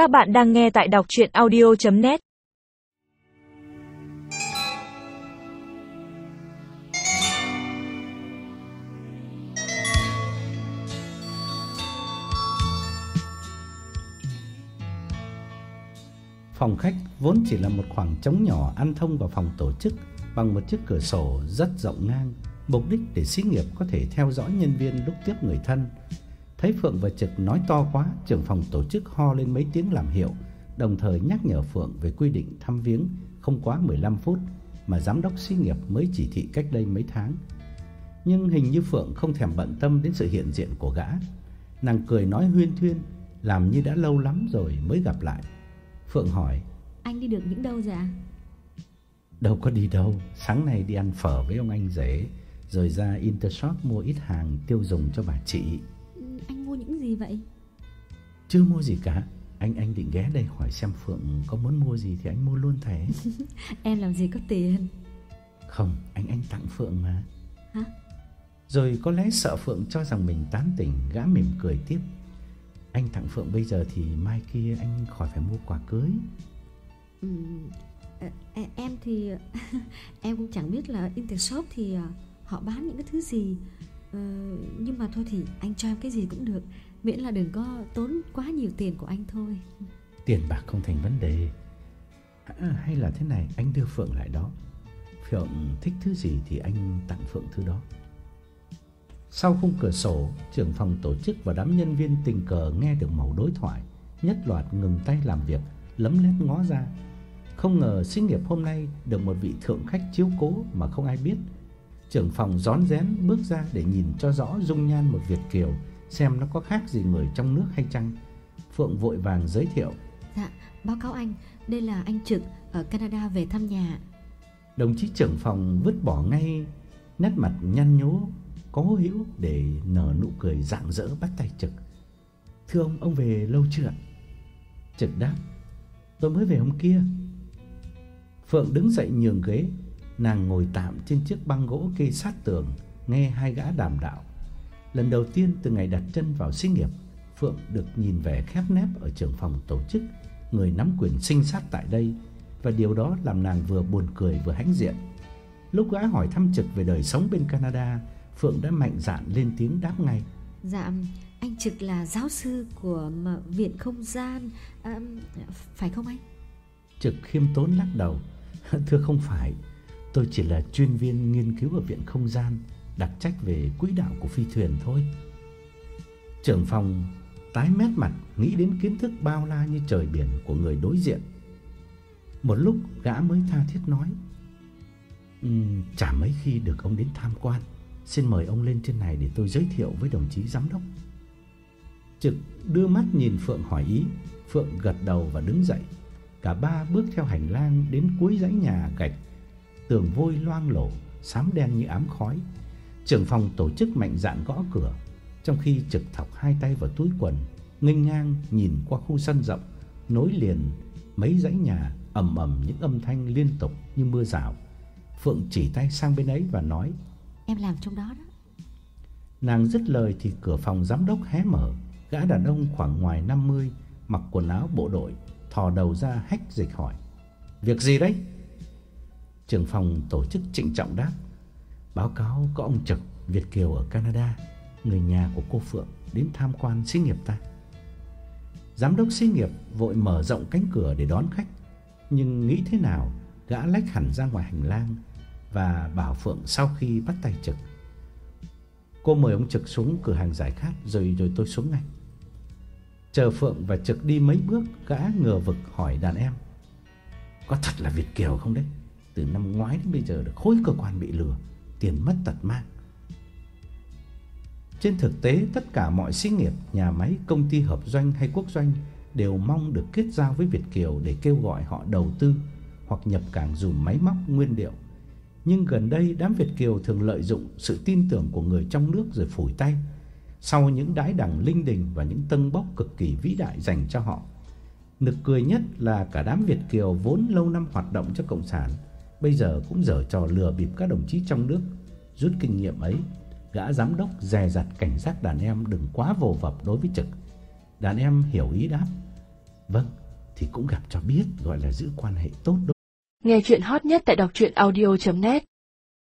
Các bạn đang nghe tại đọc chuyện audio.net Phòng khách vốn chỉ là một khoảng trống nhỏ ăn thông vào phòng tổ chức bằng một chiếc cửa sổ rất rộng ngang, mục đích để xí nghiệp có thể theo dõi nhân viên lúc tiếp người thân. Thấy Phượng và Trực nói to quá, trưởng phòng tổ chức ho lên mấy tiếng làm hiệu, đồng thời nhắc nhở Phượng về quy định thăm viếng không quá 15 phút mà giám đốc xí nghiệp mới chỉ thị cách đây mấy tháng. Nhưng hình như Phượng không thèm bận tâm đến sự hiện diện của gã. Nàng cười nói huyên thuyên, làm như đã lâu lắm rồi mới gặp lại. Phượng hỏi: Anh đi được những đâu dạ? Đâu có đi đâu, sáng nay đi ăn phở với ông anh rể, rồi ra Intershop mua ít hàng tiêu dùng cho bà chị. Gì vậy? Chưa mua gì cả. Anh anh định ghé đây hỏi xem Phượng có muốn mua gì thì anh mua luôn thẻ. Em làm gì có tiền Không, anh anh tặng Phượng mà. Hả? Rồi có lẽ sợ Phượng cho rằng mình tán tỉnh, gã mỉm cười tiếp. Anh tặng Phượng bây giờ thì mai kia anh khỏi phải mua quà cưới. ừ, Em thì Em cũng chẳng biết là Intershop thì ờ, Họ bán những cái thứ gì Ờ, Nhưng mà thôi thì anh cho em cái gì cũng được Miễn là đừng có tốn quá nhiều tiền của anh thôi Tiền bạc không thành vấn đề. À, hay là thế này, anh đưa Phượng lại đó. Phượng thích thứ gì thì anh tặng Phượng thứ đó. Sau khung cửa sổ, trưởng phòng tổ chức và đám nhân viên tình cờ nghe được mẩu đối thoại, nhất loạt ngừng tay làm việc, lấm lét ngó ra. Không ngờ sinh nghiệp hôm nay được một vị thượng khách chiếu cố mà không ai biết. Trưởng phòng rón rén bước ra để nhìn cho rõ dung nhan một Việt kiều, xem nó có khác gì người trong nước hay chăng. Phượng vội vàng giới thiệu, Dạ báo cáo anh Đây là anh Trực ở Canada về thăm nhà Đồng chí trưởng phòng vứt bỏ ngay nét mặt nhăn nhố cố hữu để nở nụ cười rạng rỡ bắt tay Trực. "Thưa ông, ông về lâu chưa ạ?" Trực đáp, "Tôi mới về hôm kia." Phượng đứng dậy nhường ghế, nàng ngồi tạm trên chiếc băng gỗ kê sát tường, nghe hai gã đàm đạo. Lần đầu tiên từ ngày đặt chân vào xí nghiệp, Phượng được nhìn vẻ khép nép ở trưởng phòng tổ chức, người nắm quyền sinh sát tại đây và điều đó làm nàng vừa buồn cười vừa hãnh diện. Lúc gã hỏi thăm Trực về đời sống bên Canada, Phượng đã mạnh dạn lên tiếng đáp ngay. Dạ anh Trực là giáo sư của Viện Không gian à, Phải không anh? Trực khiêm tốn lắc đầu. Thưa không phải, tôi chỉ là chuyên viên nghiên cứu ở Viện Không gian, đặc trách về quỹ đạo của phi thuyền thôi. Trưởng phòng tái mét mặt nghĩ đến kiến thức bao la như trời biển của người đối diện. Một lúc gã mới tha thiết nói: "Ừm, chả mấy khi được ông đến tham quan, xin mời ông lên trên này để tôi giới thiệu với đồng chí giám đốc." Trực đưa mắt nhìn Phượng hỏi ý, Phượng gật đầu và đứng dậy. Cả ba bước theo hành lang đến cuối dãy nhà gạch, tường vôi loang lổ, xám đen như ám khói. Trưởng phòng tổ chức mạnh dạn gõ cửa, trong khi Trực thọc hai tay vào túi quần, nghênh ngang nhìn qua khu sân rộng, nối liền mấy dãy nhà ầm ầm những âm thanh liên tục như mưa rào. Phượng chỉ tay sang bên ấy và nói: Em làm trong đó đó Nàng dứt lời thì cửa phòng giám đốc hé mở, gã đàn ông khoảng ngoài 50, mặc quần áo bộ đội, thò đầu ra hách dịch hỏi: "Việc gì đấy?" Trưởng phòng tổ chức trịnh trọng đáp: "Báo cáo có ông Trực Việt kiều ở Canada, người nhà của cô Phượng đến tham quan xí nghiệp ta." Giám đốc xí nghiệp vội mở rộng cánh cửa để đón khách, nhưng nghĩ thế nào, gã lách hẳn ra ngoài hành lang và bảo Phượng sau khi bắt tay Trực Cô mời ông Trực xuống cửa hàng giải khát rồi rồi tôi xuống ngay. Chờ Phượng và Trực đi mấy bước, gã ngờ vực hỏi đàn em. Có thật là Việt kiều không đấy? Từ năm ngoái đến bây giờ được khối cơ quan bị lừa, tiền mất tật mang. Trên thực tế, tất cả mọi xí nghiệp, nhà máy, công ty hợp doanh hay quốc doanh đều mong được kết giao với Việt kiều để kêu gọi họ đầu tư hoặc nhập cảng dùng máy móc nguyên liệu nhưng gần đây đám Việt kiều thường lợi dụng sự tin tưởng của người trong nước rồi phủi tay. Sau những đái đẳng linh đình và những tân bốc cực kỳ vĩ đại dành cho họ. Nực cười nhất là cả đám Việt kiều vốn lâu năm hoạt động cho cộng sản, bây giờ cũng giở trò lừa bịp các đồng chí trong nước. Rút kinh nghiệm ấy, gã giám đốc dè dặt cảnh giác đàn em đừng quá vồ vập đối với Trực. Đàn em hiểu ý đáp: Vâng, thì cũng gặp cho biết gọi là giữ quan hệ tốt đó. Nghe chuyện hot nhất tại đọc truyện audio.net